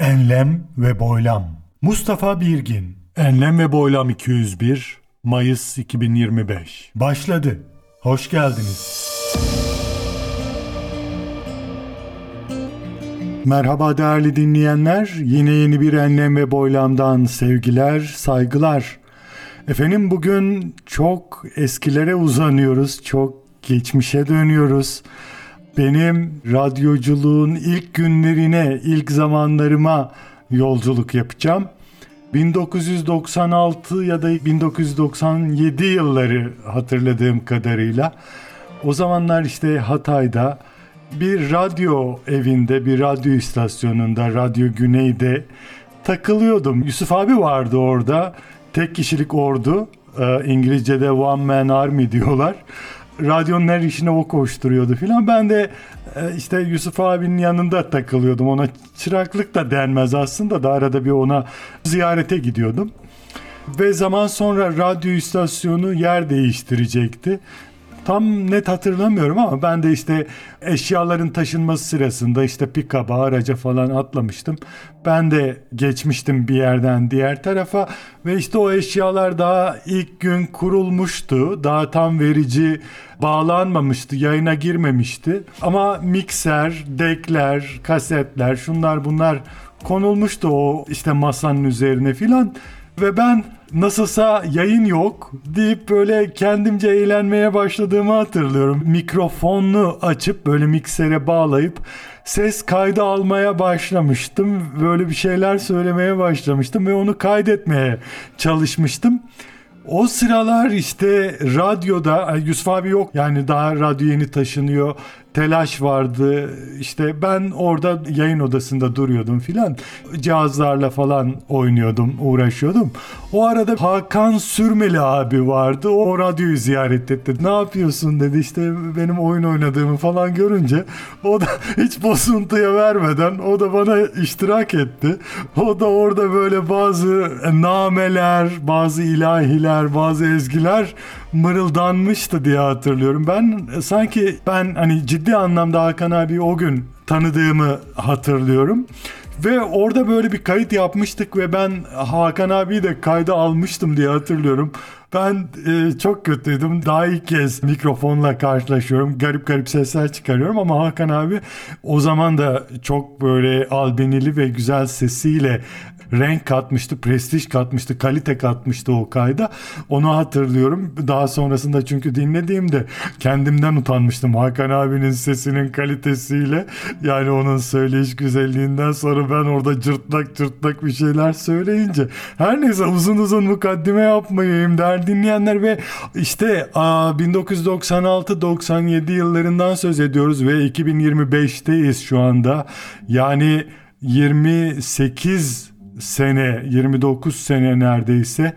Enlem ve Boylam Mustafa Birgin Enlem ve Boylam 201 Mayıs 2025 Başladı. Hoş geldiniz. Merhaba değerli dinleyenler. Yine yeni bir Enlem ve Boylam'dan sevgiler, saygılar. Efendim bugün çok eskilere uzanıyoruz. Çok geçmişe dönüyoruz benim radyoculuğun ilk günlerine, ilk zamanlarıma yolculuk yapacağım. 1996 ya da 1997 yılları hatırladığım kadarıyla o zamanlar işte Hatay'da bir radyo evinde, bir radyo istasyonunda, Radyo Güney'de takılıyordum. Yusuf abi vardı orada. Tek kişilik ordu. Ee, İngilizce'de One Man Army diyorlar radyonun her işine o koşturuyordu filan. Ben de e, işte Yusuf abinin yanında takılıyordum. Ona çıraklık da denmez aslında da arada bir ona ziyarete gidiyordum. Ve zaman sonra radyo istasyonu yer değiştirecekti. Tam net hatırlamıyorum ama ben de işte eşyaların taşınması sırasında işte pikaba araca falan atlamıştım. Ben de geçmiştim bir yerden diğer tarafa ve işte o eşyalar daha ilk gün kurulmuştu. Daha tam verici bağlanmamıştı, yayına girmemişti. Ama mikser, dekler, kasetler, şunlar bunlar konulmuştu o işte masanın üzerine filan. Ve ben nasılsa yayın yok deyip böyle kendimce eğlenmeye başladığımı hatırlıyorum. Mikrofonunu açıp böyle miksere bağlayıp ses kaydı almaya başlamıştım. Böyle bir şeyler söylemeye başlamıştım ve onu kaydetmeye çalışmıştım. O sıralar işte radyoda Yusuf abi yok yani daha radyo yeni taşınıyor telaş vardı. İşte ben orada yayın odasında duruyordum filan. Cihazlarla falan oynuyordum, uğraşıyordum. O arada Hakan Sürmeli abi vardı. O radyoyu ziyaret etti. Ne yapıyorsun dedi. İşte benim oyun oynadığımı falan görünce o da hiç bozuntuya vermeden o da bana iştirak etti. O da orada böyle bazı nameler, bazı ilahiler, bazı ezgiler mırıldanmıştı diye hatırlıyorum. Ben sanki ben hani ciddi anlamda Hakan abi o gün tanıdığımı hatırlıyorum. Ve orada böyle bir kayıt yapmıştık ve ben Hakan abi de kayda almıştım diye hatırlıyorum. Ben e, çok kötüydüm. Daha ilk kez mikrofonla karşılaşıyorum. Garip garip sesler çıkarıyorum ama Hakan abi o zaman da çok böyle albenili ve güzel sesiyle renk katmıştı, prestij katmıştı, kalite katmıştı o kayda. Onu hatırlıyorum. Daha sonrasında çünkü dinlediğimde kendimden utanmıştım Hakan abinin sesinin kalitesiyle. Yani onun söyleyiş güzelliğinden sonra ben orada cırtlak cırtlak bir şeyler söyleyince. Her neyse uzun uzun mukaddime yapmayayım der dinleyenler ve işte 1996-97 yıllarından söz ediyoruz ve 2025'teyiz şu anda. Yani 28 sene 29 sene neredeyse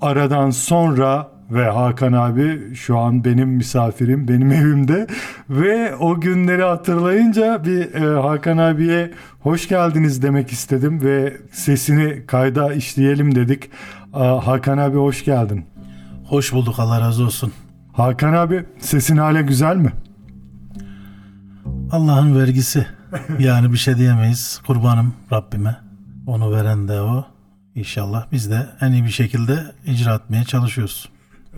aradan sonra ve Hakan abi şu an benim misafirim benim evimde ve o günleri hatırlayınca bir e, Hakan abiye hoş geldiniz demek istedim ve sesini kayda işleyelim dedik. E, Hakan abi hoş geldin. Hoş bulduk Allah razı olsun. Hakan abi sesin hala güzel mi? Allah'ın vergisi. Yani bir şey diyemeyiz. Kurbanım Rabbime. Onu veren de o. İnşallah biz de en iyi bir şekilde icra etmeye çalışıyoruz.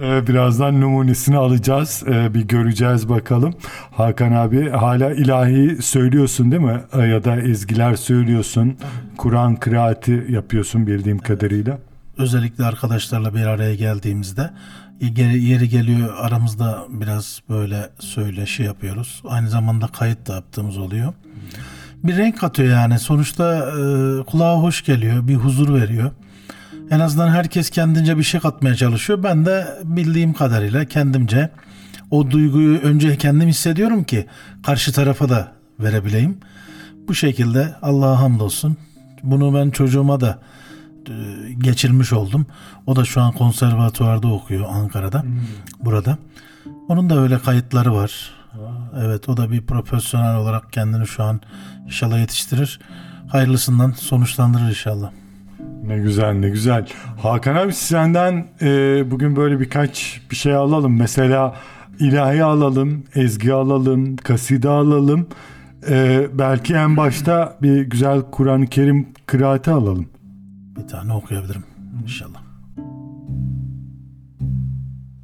Ee, birazdan numunesini alacağız. Ee, bir göreceğiz bakalım. Hakan abi hala ilahi söylüyorsun değil mi? Ee, ya da ezgiler söylüyorsun. Kur'an kıraati yapıyorsun bildiğim kadarıyla. Özellikle arkadaşlarla bir araya geldiğimizde yeri geliyor aramızda biraz böyle söyleşi yapıyoruz. Aynı zamanda kayıt da yaptığımız oluyor bir renk katıyor yani. Sonuçta e, kulağa hoş geliyor, bir huzur veriyor. En azından herkes kendince bir şey katmaya çalışıyor. Ben de bildiğim kadarıyla kendimce o duyguyu önce kendim hissediyorum ki karşı tarafa da verebileyim. Bu şekilde Allah'a hamdolsun. Bunu ben çocuğuma da e, geçirmiş oldum. O da şu an konservatuvarda okuyor Ankara'da. Hmm. Burada. Onun da öyle kayıtları var. Evet o da bir profesyonel olarak kendini şu an inşallah yetiştirir. Hayırlısından sonuçlandırır inşallah. Ne güzel ne güzel. Hakan abi senden e, bugün böyle birkaç bir şey alalım. Mesela ilahi alalım, ezgi alalım, kaside alalım. Ee, belki en başta bir güzel Kur'an-ı Kerim kıraati alalım. Bir tane okuyabilirim inşallah.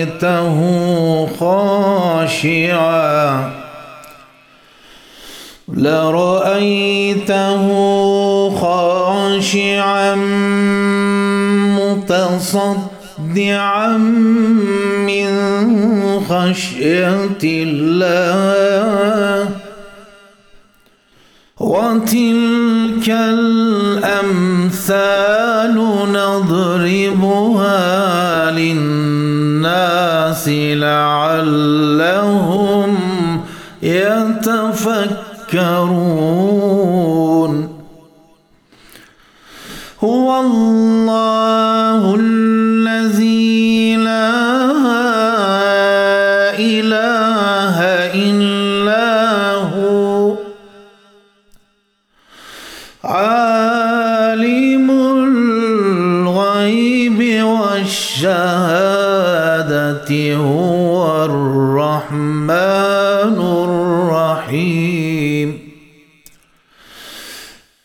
لرأيته خاشعا لرأيته خاشعا متصدعا من خشية الله وتلك الأمثال يتفكرون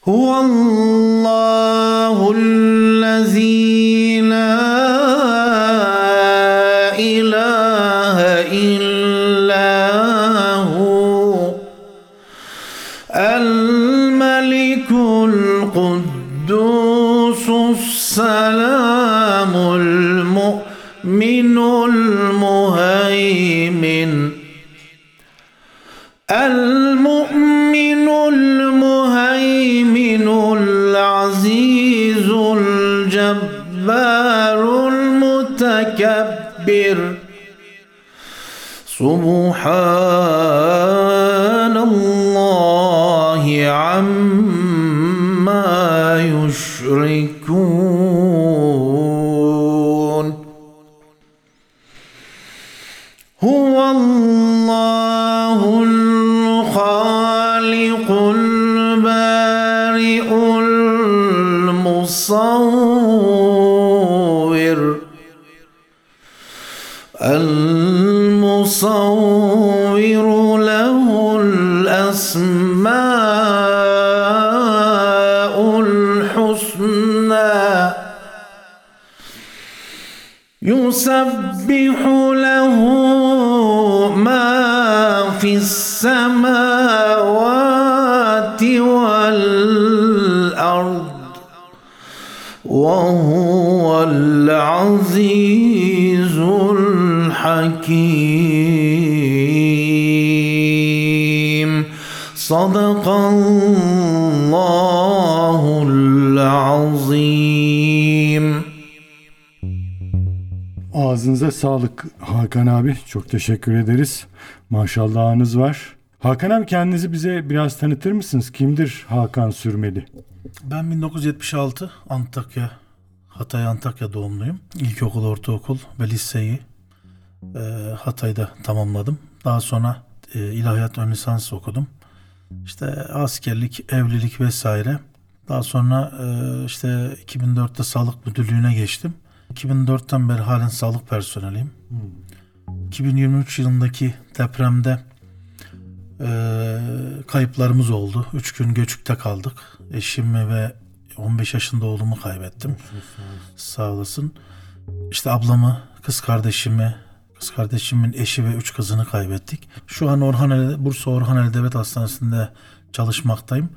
هو الله الذي سبحان الله عما يشركون Sadakallahul azim. Ağzınıza sağlık Hakan abi. Çok teşekkür ederiz. Maşallahınız var. Hakan abi kendinizi bize biraz tanıtır mısınız? Kimdir Hakan Sürmeli? Ben 1976 Antakya, Hatay Antakya doğumluyum. İlkokul, ortaokul ve liseyi e, Hatay'da tamamladım. Daha sonra e, ilahiyat ön lisans okudum. İşte askerlik, evlilik vesaire. Daha sonra e, işte 2004'te sağlık müdürlüğüne geçtim. 2004'ten beri halen sağlık personeliyim. 2023 yılındaki depremde e, kayıplarımız oldu. Üç gün göçükte kaldık. Eşimi ve 15 yaşında oğlumu kaybettim. Sağ olasın. İşte ablamı, kız kardeşimi, kız kardeşimin eşi ve üç kızını kaybettik. Şu an Orhaneli, Bursa Orhaneli Devlet Hastanesi'nde çalışmaktayım.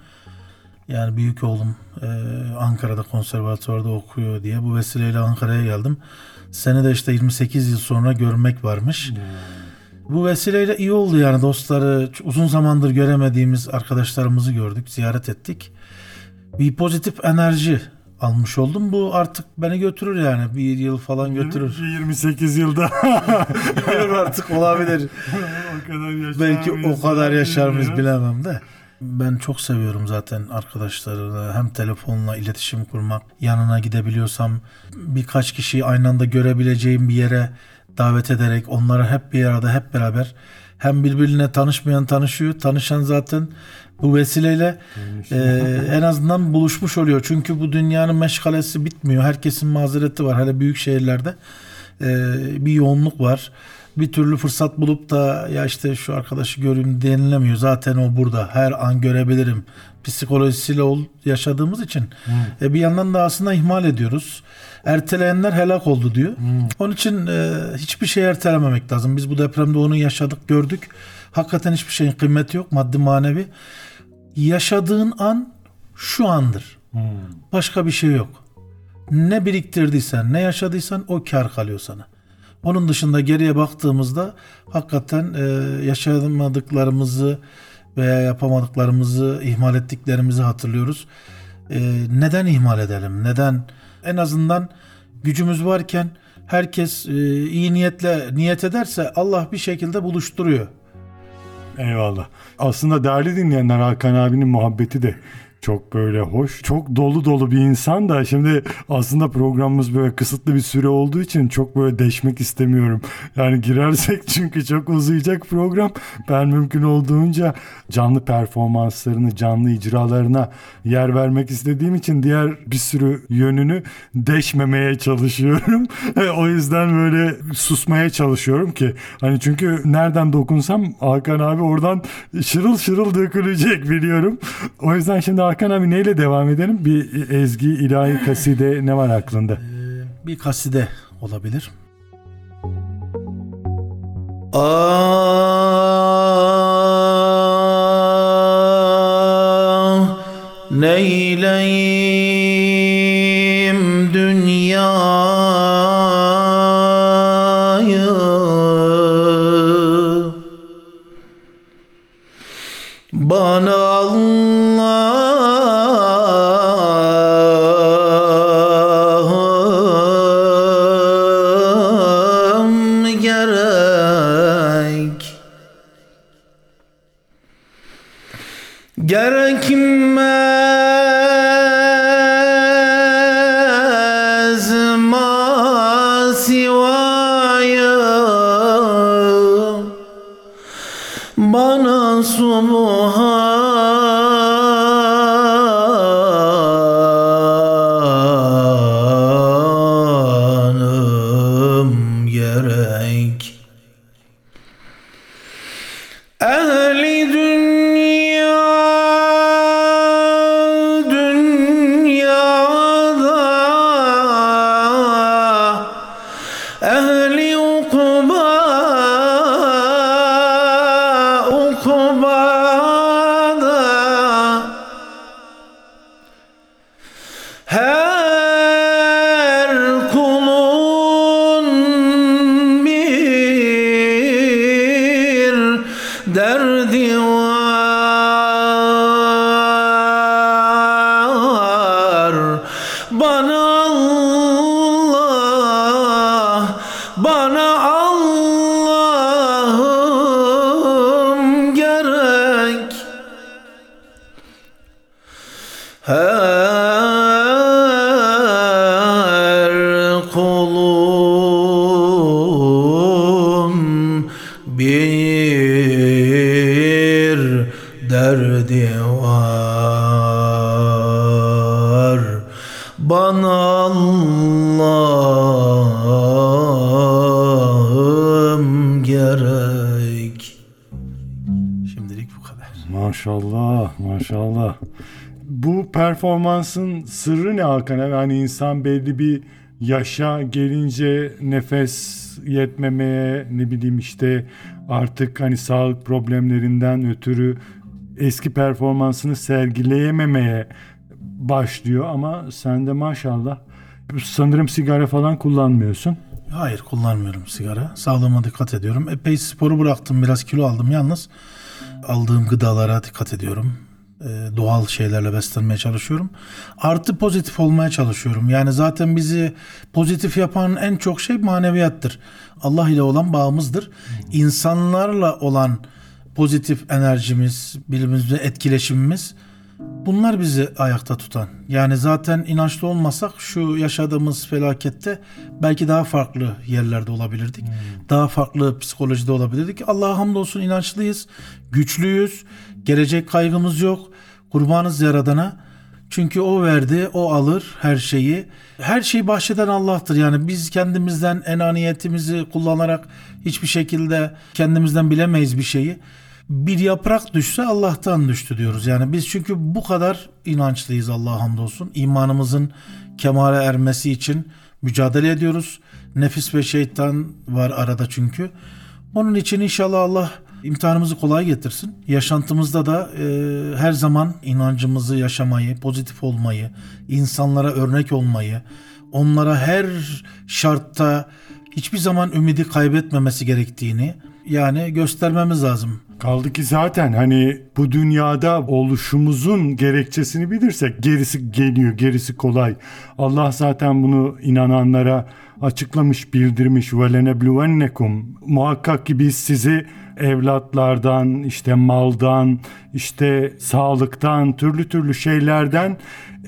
Yani büyük oğlum e, Ankara'da konservatuvarda okuyor diye bu vesileyle Ankara'ya geldim. Seni de işte 28 yıl sonra görmek varmış. Bu vesileyle iyi oldu yani dostları uzun zamandır göremediğimiz arkadaşlarımızı gördük, ziyaret ettik. Bir pozitif enerji almış oldum. Bu artık beni götürür yani. Bir yıl falan götürür. 28 yılda Bilmiyorum artık olabilir. o kadar yaşar Belki o kadar ya, yaşar mıyız bilemem de. Ben çok seviyorum zaten arkadaşlarla hem telefonla iletişim kurmak, yanına gidebiliyorsam birkaç kişiyi aynı anda görebileceğim bir yere davet ederek onları hep bir arada hep beraber hem birbirine tanışmayan tanışıyor, tanışan zaten bu vesileyle eee, en azından buluşmuş oluyor. Çünkü bu dünyanın meşgalesi bitmiyor. Herkesin mazereti var. Hele büyük şehirlerde eee, bir yoğunluk var. Bir türlü fırsat bulup da ya işte şu arkadaşı göreyim denilemiyor. Zaten o burada. Her an görebilirim. Psikolojisiyle ol, yaşadığımız için. E, bir yandan da aslında ihmal ediyoruz. Erteleyenler helak oldu diyor. Onun için e, hiçbir şey ertelememek lazım. Biz bu depremde onu yaşadık, gördük. Hakikaten hiçbir şeyin kıymeti yok maddi manevi. Yaşadığın an şu andır. Başka bir şey yok. Ne biriktirdiysen, ne yaşadıysan o kar kalıyor sana. Onun dışında geriye baktığımızda hakikaten e, yaşamadıklarımızı veya yapamadıklarımızı, ihmal ettiklerimizi hatırlıyoruz. E, neden ihmal edelim? Neden? En azından gücümüz varken herkes e, iyi niyetle niyet ederse Allah bir şekilde buluşturuyor. Eyvallah. Aslında değerli dinleyenler Hakan abinin muhabbeti de çok böyle hoş. Çok dolu dolu bir insan da şimdi aslında programımız böyle kısıtlı bir süre olduğu için çok böyle deşmek istemiyorum. Yani girersek çünkü çok uzayacak program. Ben mümkün olduğunca canlı performanslarını, canlı icralarına yer vermek istediğim için diğer bir sürü yönünü deşmemeye çalışıyorum. o yüzden böyle susmaya çalışıyorum ki hani çünkü nereden dokunsam Hakan abi oradan şırıl şırıl dökülecek biliyorum. O yüzden şimdi Hakan abi neyle devam edelim? Bir ezgi, ilahi kaside ne var aklında? E, bir kaside olabilir. Ah neyleyim bana subhanım abi? Hani insan belli bir yaşa gelince nefes yetmemeye ne bileyim işte artık hani sağlık problemlerinden ötürü eski performansını sergileyememeye başlıyor ama sen de maşallah sanırım sigara falan kullanmıyorsun. Hayır kullanmıyorum sigara. Sağlığıma dikkat ediyorum. Epey sporu bıraktım. Biraz kilo aldım yalnız. Aldığım gıdalara dikkat ediyorum. E, doğal şeylerle beslenmeye çalışıyorum. Artı pozitif olmaya çalışıyorum. Yani zaten bizi pozitif yapan en çok şey maneviyattır. Allah ile olan bağımızdır. İnsanlarla olan pozitif enerjimiz, birbirimizle etkileşimimiz bunlar bizi ayakta tutan. Yani zaten inançlı olmasak şu yaşadığımız felakette belki daha farklı yerlerde olabilirdik. Daha farklı psikolojide olabilirdik. Allah'a hamdolsun inançlıyız, güçlüyüz, gelecek kaygımız yok. Kurbanız Yaradan'a. Çünkü o verdi, o alır her şeyi. Her şeyi bahşeden Allah'tır. Yani biz kendimizden enaniyetimizi kullanarak hiçbir şekilde kendimizden bilemeyiz bir şeyi. Bir yaprak düşse Allah'tan düştü diyoruz. Yani biz çünkü bu kadar inançlıyız Allah'a hamdolsun. İmanımızın kemale ermesi için mücadele ediyoruz. Nefis ve şeytan var arada çünkü. Onun için inşallah Allah imtihanımızı kolay getirsin. Yaşantımızda da e, her zaman inancımızı yaşamayı, pozitif olmayı, insanlara örnek olmayı, onlara her şartta hiçbir zaman ümidi kaybetmemesi gerektiğini yani göstermemiz lazım. Kaldı ki zaten hani bu dünyada oluşumuzun gerekçesini bilirsek gerisi geliyor, gerisi kolay. Allah zaten bunu inananlara açıklamış, bildirmiş. وَلَنَبْلُوَنَّكُمْ Muhakkak ki biz sizi evlatlardan, işte maldan, işte sağlıktan, türlü türlü şeylerden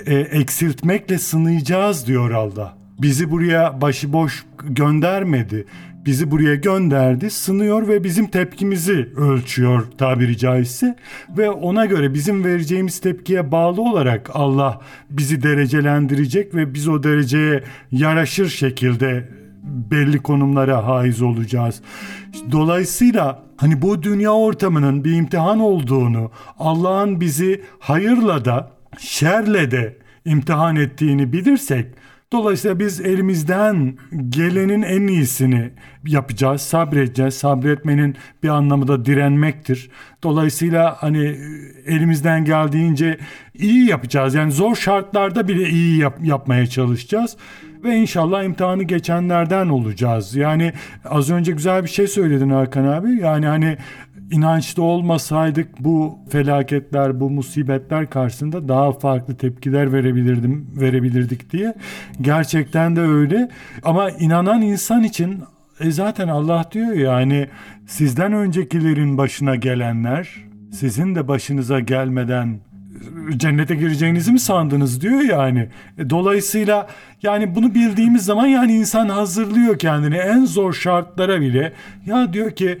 e, eksiltmekle sınayacağız diyor Allah. Bizi buraya başıboş göndermedi. Bizi buraya gönderdi, sınıyor ve bizim tepkimizi ölçüyor tabiri caizse. Ve ona göre bizim vereceğimiz tepkiye bağlı olarak Allah bizi derecelendirecek ve biz o dereceye yaraşır şekilde belli konumlara haiz olacağız. Dolayısıyla hani bu dünya ortamının bir imtihan olduğunu, Allah'ın bizi hayırla da şerle de imtihan ettiğini bilirsek Dolayısıyla biz elimizden gelenin en iyisini yapacağız, sabredeceğiz. Sabretmenin bir anlamı da direnmektir. Dolayısıyla hani elimizden geldiğince iyi yapacağız. Yani zor şartlarda bile iyi yap- yapmaya çalışacağız ve inşallah imtihanı geçenlerden olacağız. Yani az önce güzel bir şey söyledin Hakan abi. Yani hani inançlı olmasaydık bu felaketler, bu musibetler karşısında daha farklı tepkiler verebilirdim, verebilirdik diye. Gerçekten de öyle. Ama inanan insan için e zaten Allah diyor yani sizden öncekilerin başına gelenler sizin de başınıza gelmeden cennete gireceğinizi mi sandınız diyor yani. E, Dolayısıyla yani bunu bildiğimiz zaman yani insan hazırlıyor kendini en zor şartlara bile. Ya diyor ki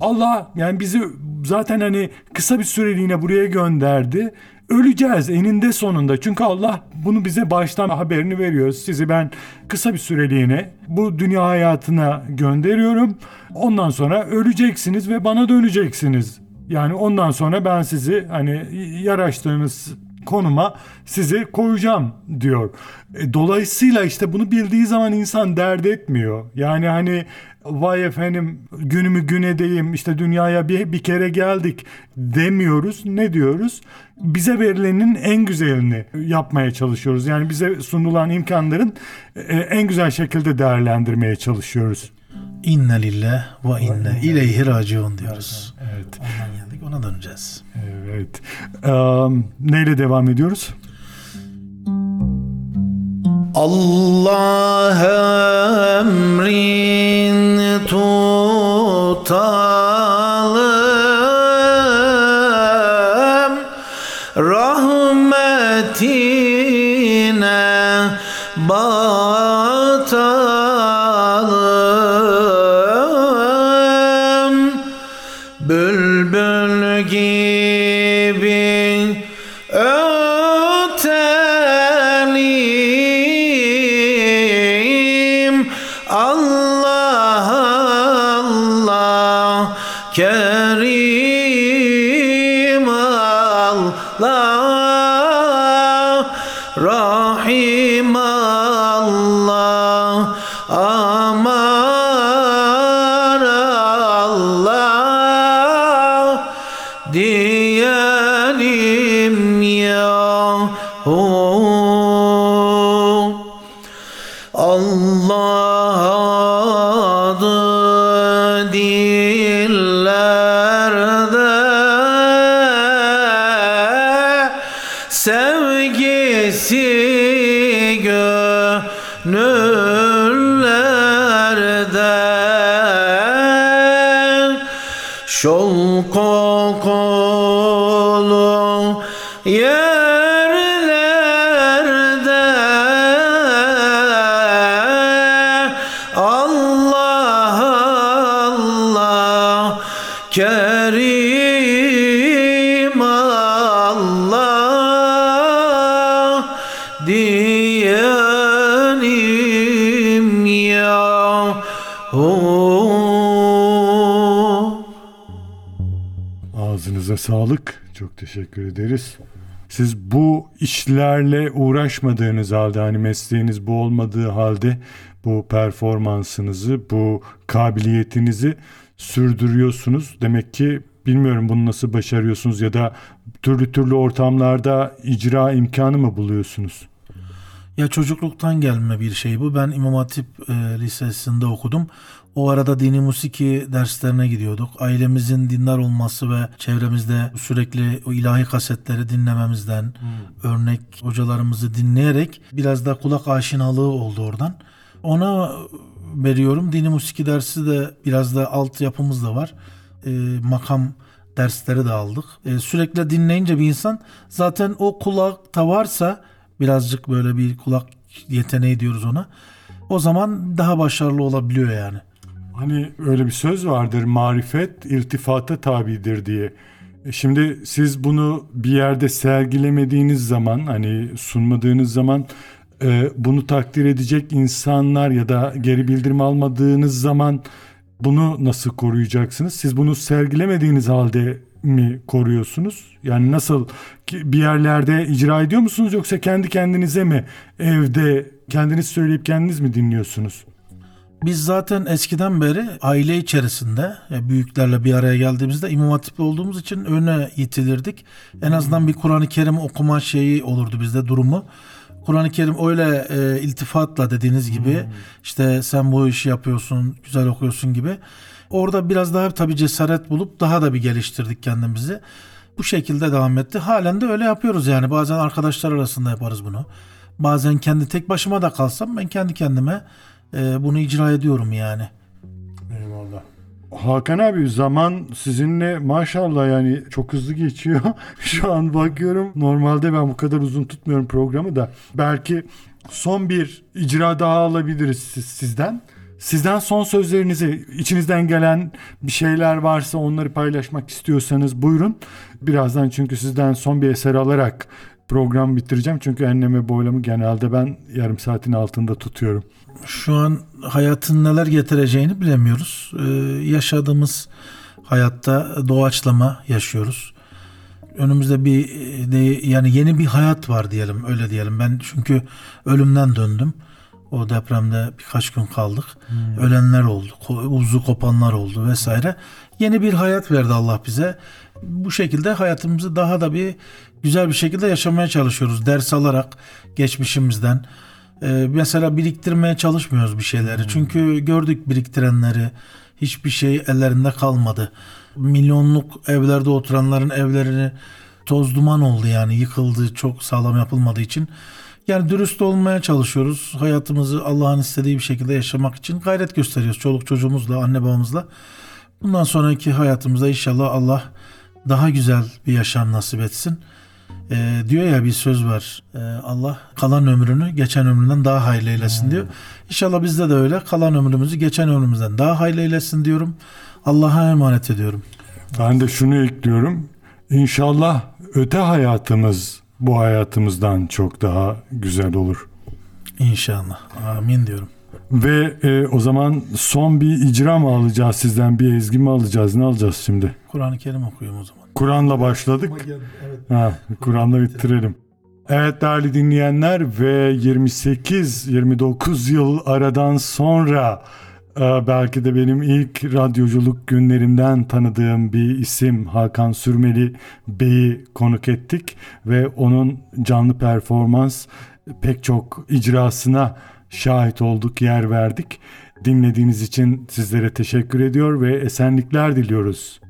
Allah yani bizi zaten hani kısa bir süreliğine buraya gönderdi. Öleceğiz eninde sonunda. Çünkü Allah bunu bize baştan haberini veriyor. Sizi ben kısa bir süreliğine bu dünya hayatına gönderiyorum. Ondan sonra öleceksiniz ve bana döneceksiniz. Yani ondan sonra ben sizi hani yaraştığınız konuma sizi koyacağım diyor. E, Dolayısıyla işte bunu bildiği zaman insan dert etmiyor. Yani hani vay efendim günümü gün edeyim işte dünyaya bir, bir kere geldik demiyoruz. Ne diyoruz? Bize verilenin en güzelini yapmaya çalışıyoruz. Yani bize sunulan imkanların e, en güzel şekilde değerlendirmeye çalışıyoruz. İnne lillah ve inne ileyhi raciun diyoruz. Evet. Ondan geldik ona döneceğiz. Evet. Eee, neyle devam ediyoruz? Allah emrin diyelim Allah diyelim ya Ağzınıza sağlık. Çok teşekkür ederiz. Siz bu işlerle uğraşmadığınız halde hani mesleğiniz bu olmadığı halde bu performansınızı, bu kabiliyetinizi sürdürüyorsunuz. Demek ki bilmiyorum bunu nasıl başarıyorsunuz ya da türlü türlü ortamlarda icra imkanı mı buluyorsunuz? Ya çocukluktan gelme bir şey bu. Ben İmam Hatip e, Lisesi'nde okudum. O arada dini musiki derslerine gidiyorduk. Ailemizin dindar olması ve çevremizde sürekli o ilahi kasetleri dinlememizden, örnek hocalarımızı dinleyerek biraz da kulak aşinalığı oldu oradan. Ona veriyorum. Dini musiki dersi de biraz da altyapımız da var. E, makam dersleri de aldık. E, sürekli dinleyince bir insan zaten o kulakta varsa birazcık böyle bir kulak yeteneği diyoruz ona. O zaman daha başarılı olabiliyor yani. Hani öyle bir söz vardır marifet irtifata tabidir diye. E Şimdi siz bunu bir yerde sergilemediğiniz zaman hani sunmadığınız zaman e, bunu takdir edecek insanlar ya da geri bildirim almadığınız zaman bunu nasıl koruyacaksınız? Siz bunu sergilemediğiniz halde mi koruyorsunuz? Yani nasıl bir yerlerde icra ediyor musunuz yoksa kendi kendinize mi evde kendiniz söyleyip kendiniz mi dinliyorsunuz? Biz zaten eskiden beri aile içerisinde büyüklerle bir araya geldiğimizde İmam Hatipli olduğumuz için öne itilirdik. En azından bir Kur'an-ı Kerim okuma şeyi olurdu bizde durumu. Kur'an-ı Kerim öyle e, iltifatla dediğiniz gibi işte sen bu işi yapıyorsun, güzel okuyorsun gibi. Orada biraz daha tabii cesaret bulup daha da bir geliştirdik kendimizi. Bu şekilde devam etti. Halen de öyle yapıyoruz yani. Bazen arkadaşlar arasında yaparız bunu. Bazen kendi tek başıma da kalsam ben kendi kendime e, bunu icra ediyorum yani. Hakan abi zaman sizinle maşallah yani çok hızlı geçiyor. Şu an bakıyorum normalde ben bu kadar uzun tutmuyorum programı da. Belki son bir icra daha alabiliriz siz- sizden. Sizden son sözlerinizi, içinizden gelen bir şeyler varsa onları paylaşmak istiyorsanız buyurun. Birazdan çünkü sizden son bir eser alarak program bitireceğim. Çünkü enleme boylamı genelde ben yarım saatin altında tutuyorum. Şu an hayatın neler getireceğini bilemiyoruz. Ee, yaşadığımız hayatta doğaçlama yaşıyoruz. Önümüzde bir de, yani yeni bir hayat var diyelim öyle diyelim. Ben çünkü ölümden döndüm. O depremde birkaç gün kaldık. Ölenler oldu, uzu kopanlar oldu vesaire. Yeni bir hayat verdi Allah bize. Bu şekilde hayatımızı daha da bir güzel bir şekilde yaşamaya çalışıyoruz. Ders alarak geçmişimizden. Ee, mesela biriktirmeye çalışmıyoruz bir şeyleri. Çünkü gördük biriktirenleri. Hiçbir şey ellerinde kalmadı. Milyonluk evlerde oturanların evlerini toz duman oldu yani yıkıldı çok sağlam yapılmadığı için. Yani dürüst olmaya çalışıyoruz. Hayatımızı Allah'ın istediği bir şekilde yaşamak için gayret gösteriyoruz. Çoluk çocuğumuzla, anne babamızla. Bundan sonraki hayatımızda inşallah Allah daha güzel bir yaşam nasip etsin. Ee, diyor ya bir söz var. Ee, Allah kalan ömrünü geçen ömründen daha hayırlı eylesin diyor. İnşallah bizde de öyle. Kalan ömrümüzü geçen ömrümüzden daha hayırlı eylesin diyorum. Allah'a emanet ediyorum. Ben de şunu ekliyorum. İnşallah öte hayatımız bu hayatımızdan çok daha güzel olur. İnşallah. Amin diyorum. Ve e, o zaman son bir icra mı alacağız sizden? Bir ezgi mi alacağız? Ne alacağız şimdi? Kur'an-ı Kerim okuyayım o zaman. Kur'an'la başladık. Ha, Kur'an'la bitirelim. Evet değerli dinleyenler ve 28-29 yıl aradan sonra e, belki de benim ilk radyoculuk günlerimden tanıdığım bir isim Hakan Sürmeli Bey'i konuk ettik ve onun canlı performans pek çok icrasına şahit olduk, yer verdik. Dinlediğiniz için sizlere teşekkür ediyor ve esenlikler diliyoruz.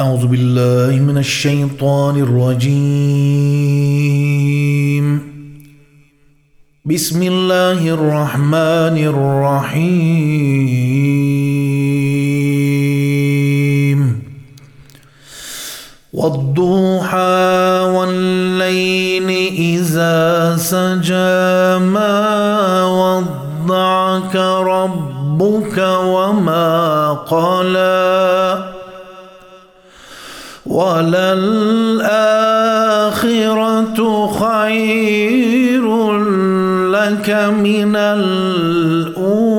أعوذ بالله من الشيطان الرجيم بسم الله الرحمن الرحيم والضحى والليل إذا سجى ما ودعك ربك وما قلى وللآخرة خير لك من الأولى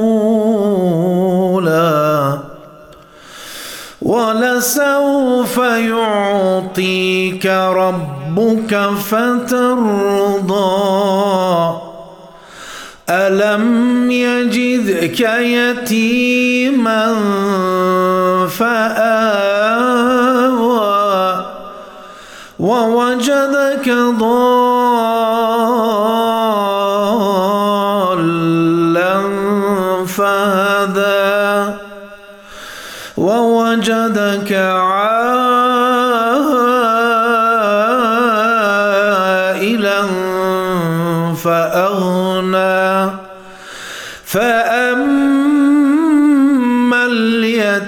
ولسوف يعطيك ربك فترضى. ألم يجدك يتيما فآوى. ووجدك ضالا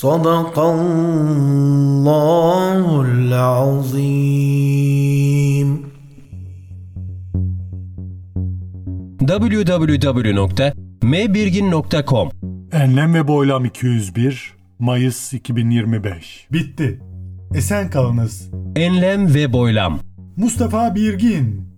صدق الله العظيم www.mbirgin.com Enlem ve Boylam 201 Mayıs 2025 Bitti. Esen kalınız. Enlem ve boylam. Mustafa Birgin